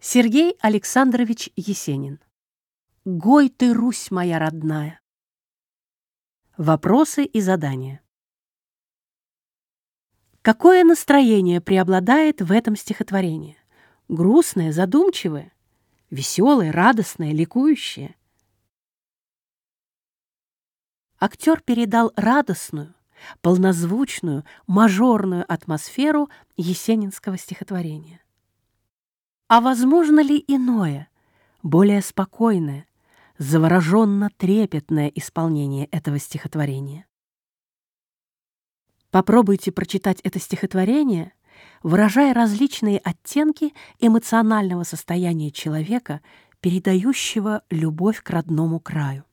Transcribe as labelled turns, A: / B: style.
A: Сергей Александрович Есенин. «Гой ты, Русь моя родная!» Вопросы и задания. Какое настроение преобладает в этом стихотворении? Грустное, задумчивое, веселое, радостное, ликующее? Актер передал радостную, полнозвучную, мажорную атмосферу есенинского стихотворения. А возможно ли иное, более спокойное, завороженно-трепетное исполнение этого стихотворения? Попробуйте прочитать это стихотворение, выражая различные оттенки эмоционального состояния человека, передающего любовь к родному краю.